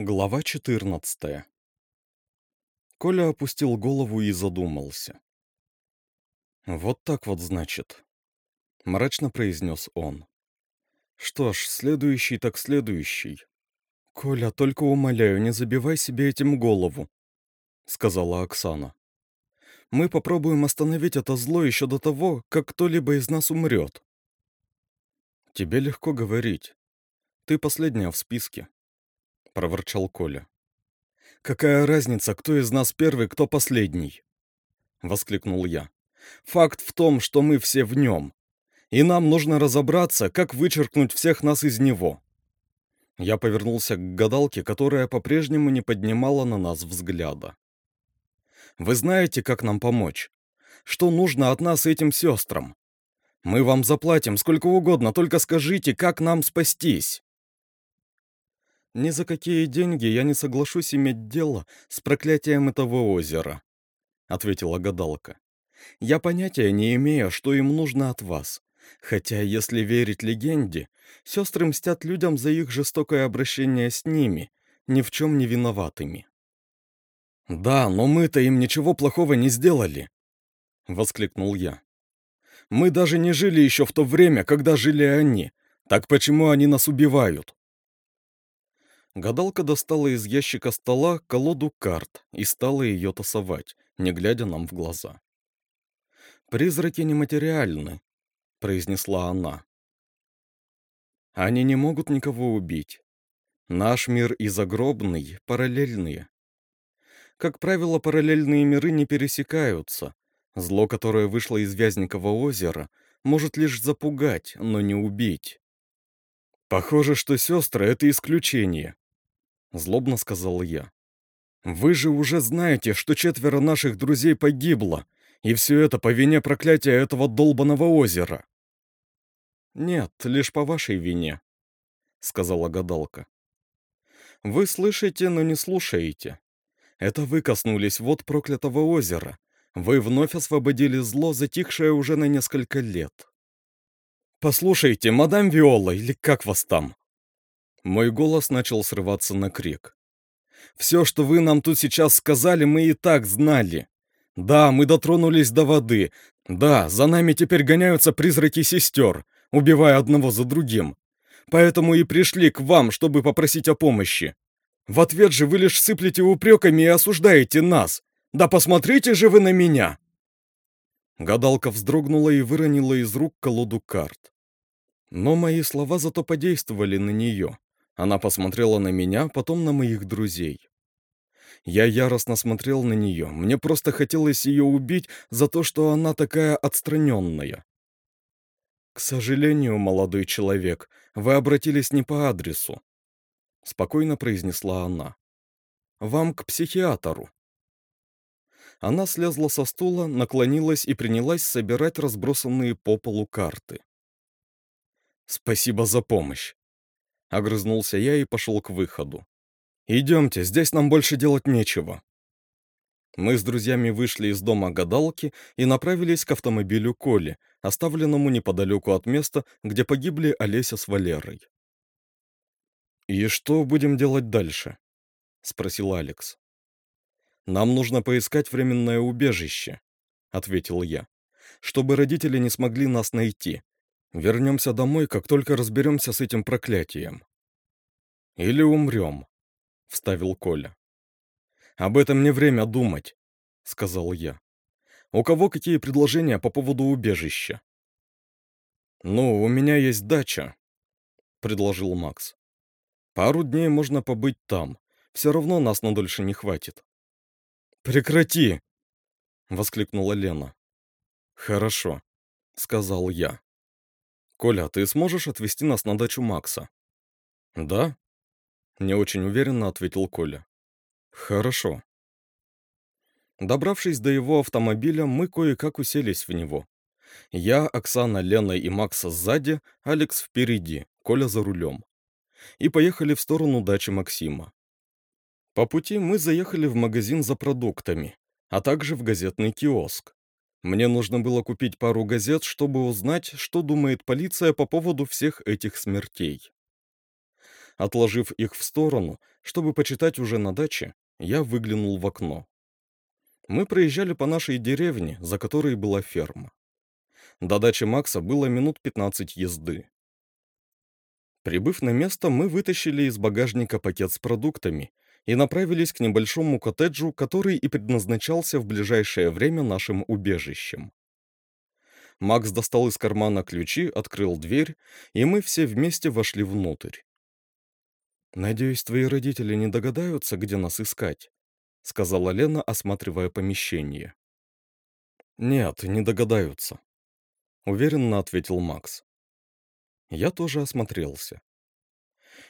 Глава 14 Коля опустил голову и задумался. «Вот так вот, значит», — мрачно произнес он. «Что ж, следующий так следующий. Коля, только умоляю, не забивай себе этим голову», — сказала Оксана. «Мы попробуем остановить это зло еще до того, как кто-либо из нас умрет». «Тебе легко говорить. Ты последняя в списке», — проворчал Коля. «Какая разница, кто из нас первый, кто последний?» — воскликнул я. «Факт в том, что мы все в нем, и нам нужно разобраться, как вычеркнуть всех нас из него». Я повернулся к гадалке, которая по-прежнему не поднимала на нас взгляда. «Вы знаете, как нам помочь? Что нужно от нас этим сестрам? Мы вам заплатим сколько угодно, только скажите, как нам спастись?» Ни за какие деньги я не соглашусь иметь дело с проклятием этого озера, ответила гадалка. Я понятия не имею, что им нужно от вас. Хотя, если верить легенде, сестры мстят людям за их жестокое обращение с ними, ни в чем не виноватыми. «Да, но мы-то им ничего плохого не сделали!» — воскликнул я. «Мы даже не жили еще в то время, когда жили они. Так почему они нас убивают?» Гадалка достала из ящика стола колоду карт и стала ее тасовать, не глядя нам в глаза. «Призраки нематериальны», — произнесла она. «Они не могут никого убить. Наш мир и загробный параллельные. Как правило, параллельные миры не пересекаются. Зло, которое вышло из Вязникова озера, может лишь запугать, но не убить. Похоже, что сестры — это исключение, — злобно сказал я. «Вы же уже знаете, что четверо наших друзей погибло, и все это по вине проклятия этого долбанного озера». «Нет, лишь по вашей вине», — сказала гадалка. «Вы слышите, но не слушаете. Это вы коснулись вод проклятого озера. Вы вновь освободили зло, затихшее уже на несколько лет». «Послушайте, мадам Виола, или как вас там?» Мой голос начал срываться на крик. «Все, что вы нам тут сейчас сказали, мы и так знали. Да, мы дотронулись до воды. Да, за нами теперь гоняются призраки сестер, убивая одного за другим. Поэтому и пришли к вам, чтобы попросить о помощи. В ответ же вы лишь сыплете упреками и осуждаете нас. Да посмотрите же вы на меня!» Гадалка вздрогнула и выронила из рук колоду карт. Но мои слова зато подействовали на нее. Она посмотрела на меня, потом на моих друзей. Я яростно смотрел на нее. Мне просто хотелось ее убить за то, что она такая отстраненная. «К сожалению, молодой человек, вы обратились не по адресу», — спокойно произнесла она. «Вам к психиатру». Она слезла со стула, наклонилась и принялась собирать разбросанные по полу карты. «Спасибо за помощь», Огрызнулся я и пошел к выходу. «Идемте, здесь нам больше делать нечего». Мы с друзьями вышли из дома гадалки и направились к автомобилю Коли, оставленному неподалеку от места, где погибли Олеся с Валерой. «И что будем делать дальше?» — спросил Алекс. «Нам нужно поискать временное убежище», — ответил я, «чтобы родители не смогли нас найти, Вернемся домой, как только разберемся с этим проклятием. Или умрем, вставил Коля. Об этом не время думать, сказал я. У кого какие предложения по поводу убежища? Ну, у меня есть дача, предложил Макс. Пару дней можно побыть там. Все равно нас надольше не хватит. Прекрати! воскликнула Лена. Хорошо, сказал я. «Коля, ты сможешь отвезти нас на дачу Макса?» «Да?» — не очень уверенно ответил Коля. «Хорошо». Добравшись до его автомобиля, мы кое-как уселись в него. Я, Оксана, Лена и Макса сзади, Алекс впереди, Коля за рулем. И поехали в сторону дачи Максима. По пути мы заехали в магазин за продуктами, а также в газетный киоск. Мне нужно было купить пару газет, чтобы узнать, что думает полиция по поводу всех этих смертей. Отложив их в сторону, чтобы почитать уже на даче, я выглянул в окно. Мы проезжали по нашей деревне, за которой была ферма. До дачи Макса было минут 15 езды. Прибыв на место, мы вытащили из багажника пакет с продуктами и направились к небольшому коттеджу, который и предназначался в ближайшее время нашим убежищем. Макс достал из кармана ключи, открыл дверь, и мы все вместе вошли внутрь. «Надеюсь, твои родители не догадаются, где нас искать», — сказала Лена, осматривая помещение. «Нет, не догадаются», — уверенно ответил Макс. Я тоже осмотрелся.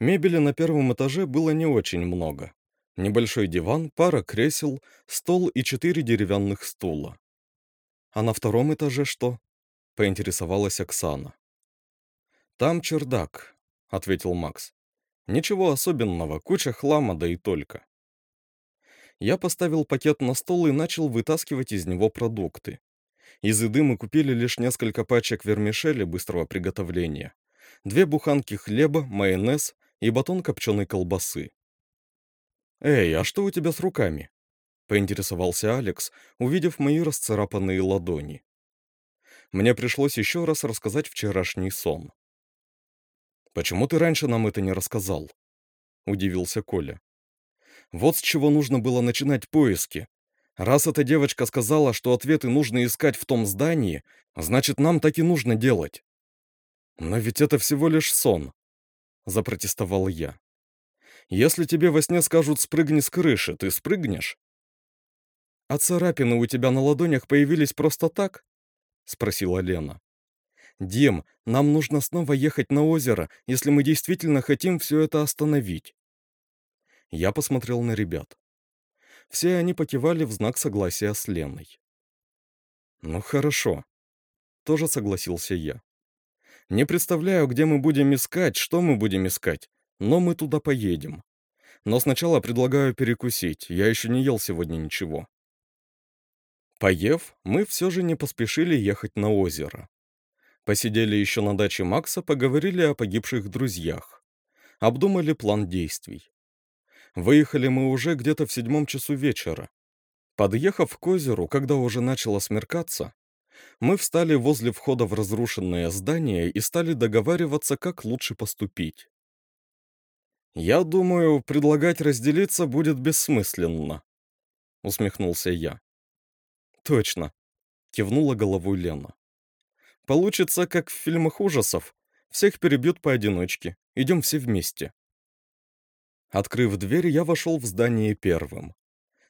Мебели на первом этаже было не очень много. Небольшой диван, пара кресел, стол и четыре деревянных стула. «А на втором этаже что?» — поинтересовалась Оксана. «Там чердак», — ответил Макс. «Ничего особенного, куча хлама, да и только». Я поставил пакет на стол и начал вытаскивать из него продукты. Из еды мы купили лишь несколько пачек вермишели быстрого приготовления, две буханки хлеба, майонез и батон копченой колбасы. «Эй, а что у тебя с руками?» — поинтересовался Алекс, увидев мои расцарапанные ладони. Мне пришлось еще раз рассказать вчерашний сон. «Почему ты раньше нам это не рассказал?» — удивился Коля. «Вот с чего нужно было начинать поиски. Раз эта девочка сказала, что ответы нужно искать в том здании, значит, нам так и нужно делать». «Но ведь это всего лишь сон», — запротестовал я. «Если тебе во сне скажут «спрыгни с крыши», ты спрыгнешь?» «А царапины у тебя на ладонях появились просто так?» — спросила Лена. «Дим, нам нужно снова ехать на озеро, если мы действительно хотим все это остановить». Я посмотрел на ребят. Все они покивали в знак согласия с Леной. «Ну хорошо», — тоже согласился я. «Не представляю, где мы будем искать, что мы будем искать, но мы туда поедем. Но сначала предлагаю перекусить, я еще не ел сегодня ничего». Поев, мы все же не поспешили ехать на озеро. Посидели еще на даче Макса, поговорили о погибших друзьях. Обдумали план действий. Выехали мы уже где-то в седьмом часу вечера. Подъехав к озеру, когда уже начало смеркаться, мы встали возле входа в разрушенное здание и стали договариваться, как лучше поступить. «Я думаю, предлагать разделиться будет бессмысленно», — усмехнулся я. «Точно», — кивнула головой Лена. «Получится, как в фильмах ужасов. Всех перебьют поодиночке. Идем все вместе». Открыв дверь, я вошел в здание первым.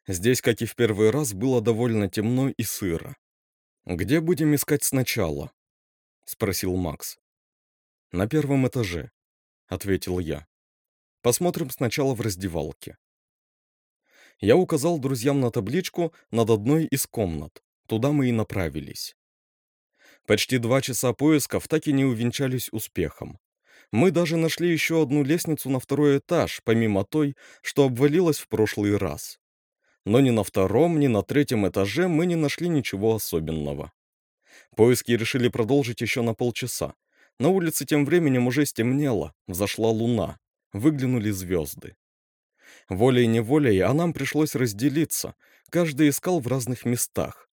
Здесь, как и в первый раз, было довольно темно и сыро. «Где будем искать сначала?» — спросил Макс. «На первом этаже», — ответил я. «Посмотрим сначала в раздевалке» я указал друзьям на табличку над одной из комнат. Туда мы и направились. Почти два часа поисков так и не увенчались успехом. Мы даже нашли еще одну лестницу на второй этаж, помимо той, что обвалилась в прошлый раз. Но ни на втором, ни на третьем этаже мы не нашли ничего особенного. Поиски решили продолжить еще на полчаса. На улице тем временем уже стемнело, взошла луна, выглянули звезды. Волей-неволей, а нам пришлось разделиться, каждый искал в разных местах.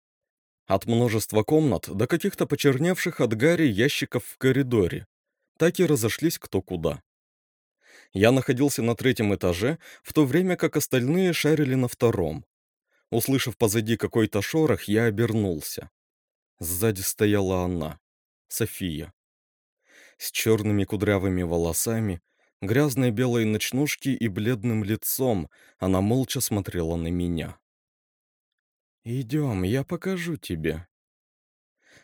От множества комнат до каких-то почерневших от гари ящиков в коридоре. Так и разошлись кто куда. Я находился на третьем этаже, в то время как остальные шарили на втором. Услышав позади какой-то шорох, я обернулся. Сзади стояла она, София. С черными кудрявыми волосами, грязной белой ночнушки и бледным лицом, она молча смотрела на меня. «Идем, я покажу тебе».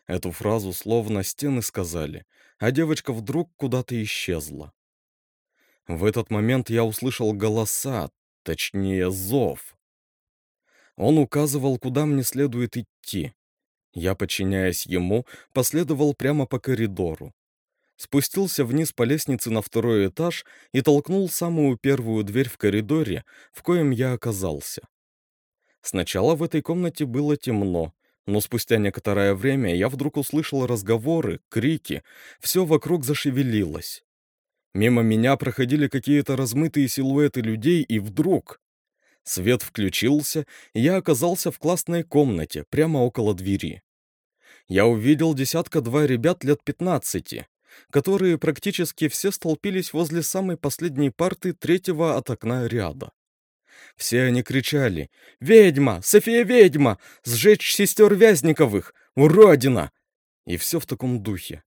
Эту фразу словно стены сказали, а девочка вдруг куда-то исчезла. В этот момент я услышал голоса, точнее зов. Он указывал, куда мне следует идти. Я, подчиняясь ему, последовал прямо по коридору спустился вниз по лестнице на второй этаж и толкнул самую первую дверь в коридоре, в коем я оказался. Сначала в этой комнате было темно, но спустя некоторое время я вдруг услышал разговоры, крики, все вокруг зашевелилось. Мимо меня проходили какие-то размытые силуэты людей, и вдруг... Свет включился, и я оказался в классной комнате, прямо около двери. Я увидел десятка-два ребят лет 15, которые практически все столпились возле самой последней парты третьего от окна ряда. Все они кричали «Ведьма! София ведьма! Сжечь сестер Вязниковых! Уродина!» И все в таком духе.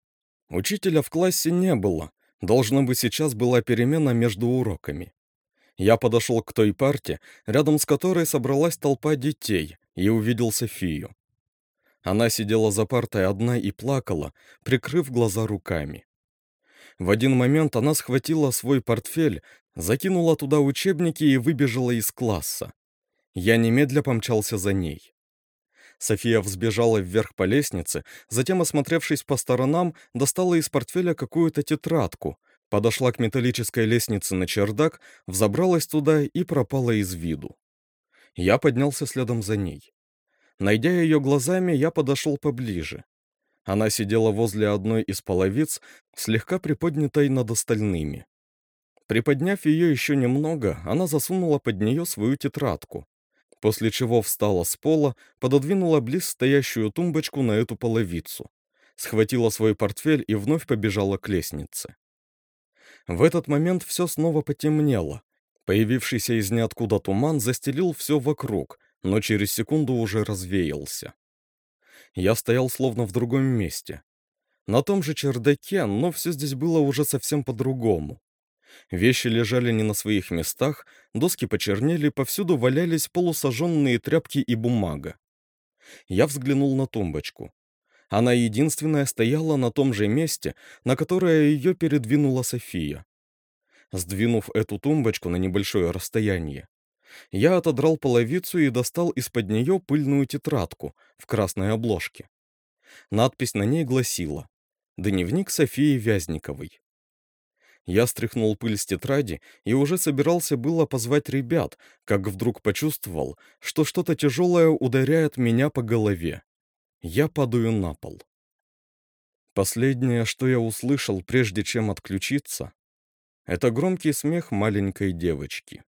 Учителя в классе не было. Должно быть, сейчас была перемена между уроками. Я подошел к той парте, рядом с которой собралась толпа детей, и увидел Софию. Она сидела за партой одна и плакала, прикрыв глаза руками. В один момент она схватила свой портфель, закинула туда учебники и выбежала из класса. Я немедля помчался за ней. София взбежала вверх по лестнице, затем, осмотревшись по сторонам, достала из портфеля какую-то тетрадку, подошла к металлической лестнице на чердак, взобралась туда и пропала из виду. Я поднялся следом за ней. Найдя ее глазами, я подошел поближе. Она сидела возле одной из половиц, слегка приподнятой над остальными. Приподняв ее еще немного, она засунула под нее свою тетрадку, после чего встала с пола, пододвинула близ стоящую тумбочку на эту половицу, схватила свой портфель и вновь побежала к лестнице. В этот момент все снова потемнело. Появившийся из ниоткуда туман застелил все вокруг, но через секунду уже развеялся. Я стоял словно в другом месте. На том же чердаке, но все здесь было уже совсем по-другому. Вещи лежали не на своих местах, доски почернели, повсюду валялись полусожженные тряпки и бумага. Я взглянул на тумбочку. Она единственная стояла на том же месте, на которое ее передвинула София. Сдвинув эту тумбочку на небольшое расстояние, я отодрал половицу и достал из-под нее пыльную тетрадку в красной обложке. Надпись на ней гласила «Дневник Софии Вязниковой». Я стряхнул пыль с тетради и уже собирался было позвать ребят, как вдруг почувствовал, что что-то тяжелое ударяет меня по голове. Я падаю на пол. Последнее, что я услышал, прежде чем отключиться, это громкий смех маленькой девочки.